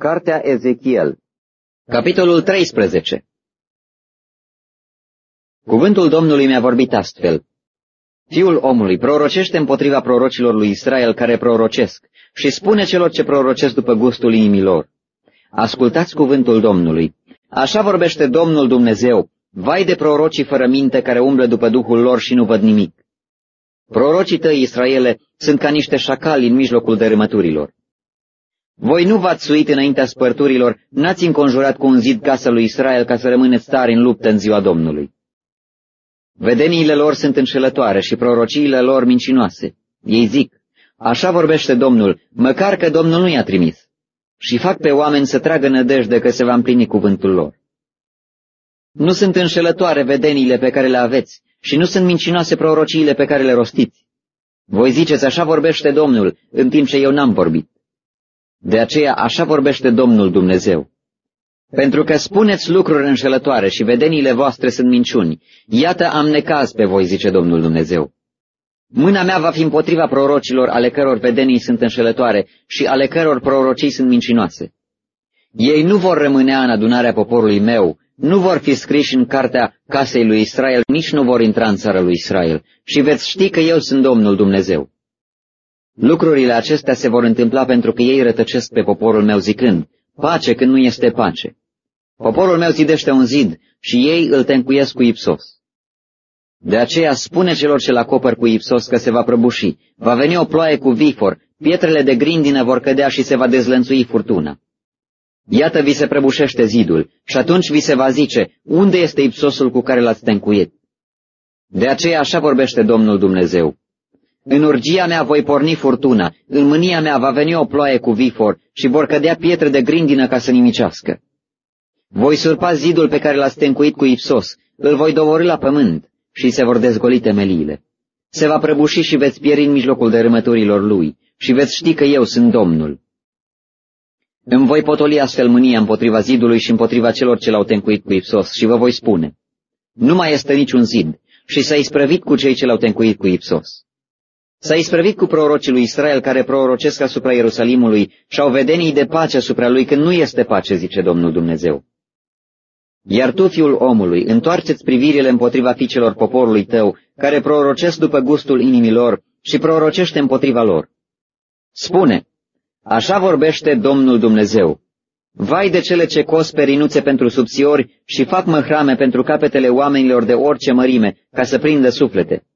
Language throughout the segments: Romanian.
Cartea Ezechiel Capitolul 13 Cuvântul Domnului mi-a vorbit astfel. Fiul omului prorocește împotriva prorocilor lui Israel care prorocesc și spune celor ce prorocesc după gustul inimilor. Ascultați cuvântul Domnului. Așa vorbește Domnul Dumnezeu, vai de prorocii fără minte care umblă după Duhul lor și nu văd nimic. Prorocii tăi, Israele, sunt ca niște șacali în mijlocul dărâmăturilor. Voi nu v-ați suit înaintea spărturilor, n-ați înconjurat cu un zid casa lui Israel ca să rămâneți tari în luptă în ziua Domnului. Vedeniile lor sunt înșelătoare și prorociile lor mincinoase. Ei zic, așa vorbește Domnul, măcar că Domnul nu i-a trimis. Și fac pe oameni să tragă nădejde că se va împlini cuvântul lor. Nu sunt înșelătoare vedeniile pe care le aveți și nu sunt mincinoase prorociile pe care le rostiți. Voi ziceți, așa vorbește Domnul, în timp ce eu n-am vorbit. De aceea așa vorbește Domnul Dumnezeu. Pentru că spuneți lucruri înșelătoare și vedeniile voastre sunt minciuni, iată am necaz pe voi, zice Domnul Dumnezeu. Mâna mea va fi împotriva prorocilor ale căror vedenii sunt înșelătoare și ale căror prorocii sunt mincinoase. Ei nu vor rămânea în adunarea poporului meu, nu vor fi scriși în cartea casei lui Israel, nici nu vor intra în țara lui Israel, și veți ști că eu sunt Domnul Dumnezeu. Lucrurile acestea se vor întâmpla pentru că ei rătăcesc pe poporul meu zicând, pace când nu este pace. Poporul meu zidește un zid și ei îl tencuiesc cu ipsos. De aceea spune celor ce-l acopăr cu ipsos că se va prăbuși, va veni o ploaie cu vifor, pietrele de grindină vor cădea și se va dezlănțui furtuna. Iată vi se prăbușește zidul și atunci vi se va zice, unde este ipsosul cu care l-ați tencuit? De aceea așa vorbește Domnul Dumnezeu. În urgia mea voi porni furtuna, în mânia mea va veni o ploaie cu vifor și vor cădea pietre de grindină ca să nimicească. Voi surpa zidul pe care l-ați tencuit cu ipsos, îl voi dovori la pământ și se vor dezgoli temeliile. Se va prăbuși și veți pieri în mijlocul dărâmăturilor lui și veți ști că eu sunt Domnul. Îmi voi potoli astfel mânia împotriva zidului și împotriva celor ce l-au tencuit cu ipsos și vă voi spune, nu mai este niciun zid și s-a isprăvit cu cei ce l-au tencuit cu ipsos. S-a isprăvit cu prorocii lui Israel care prorocesc asupra Ierusalimului și au vedenii de pace asupra lui când nu este pace, zice Domnul Dumnezeu. Iar tu, fiul omului, întoarceți privirile împotriva fiicelor poporului tău, care prorocesc după gustul inimilor și prorocește împotriva lor. Spune, așa vorbește Domnul Dumnezeu. Vai de cele ce cos perinuțe pentru subțiori și fac măhrame pentru capetele oamenilor de orice mărime, ca să prindă suflete.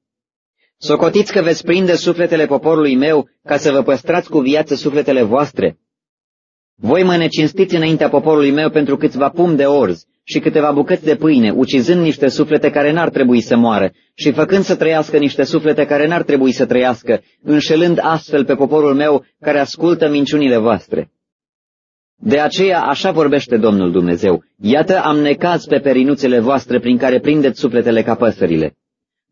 Socotiți că veți prinde sufletele poporului meu ca să vă păstrați cu viață sufletele voastre. Voi mă necinstiți înaintea poporului meu pentru câțiva pum de orz și câteva bucăți de pâine, ucizând niște suflete care n-ar trebui să moară și făcând să trăiască niște suflete care n-ar trebui să trăiască, înșelând astfel pe poporul meu care ascultă minciunile voastre. De aceea așa vorbește Domnul Dumnezeu, iată am necaz pe perinuțele voastre prin care prindeți sufletele ca păsările.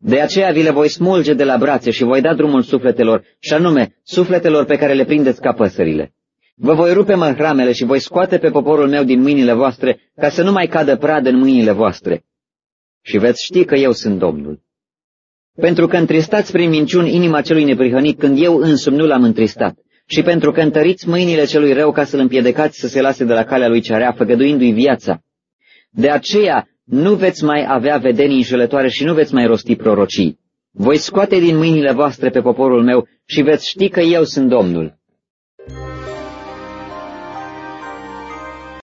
De aceea vi le voi smulge de la brațe și voi da drumul sufletelor, și anume sufletelor pe care le prindeți ca păsările. Vă voi rupe măhramele și voi scoate pe poporul meu din mâinile voastre, ca să nu mai cadă pradă în mâinile voastre. Și veți ști că eu sunt Domnul. Pentru că întristați prin minciuni inima celui neprihănit când eu însumi nu l-am întristat, și pentru că întăriți mâinile celui rău ca să-l împiedicați să se lase de la calea lui cearea, făgăduindu-i viața. De aceea nu veți mai avea vedenii înșelătoare și nu veți mai rosti prorocii. Voi scoate din mâinile voastre pe poporul meu și veți ști că eu sunt Domnul.